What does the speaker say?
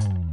Mm.